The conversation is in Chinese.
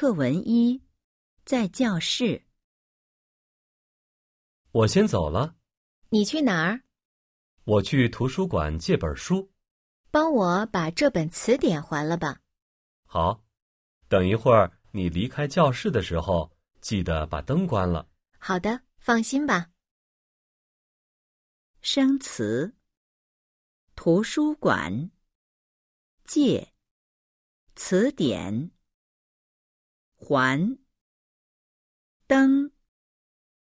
课文一，在教室。我先走了，你去哪儿？我去图书馆借本书。帮我把这本词典还了吧。好，等一会儿你离开教室的时候，记得把灯关了。好的，放心吧。生词：图书馆、借、词典、环、灯。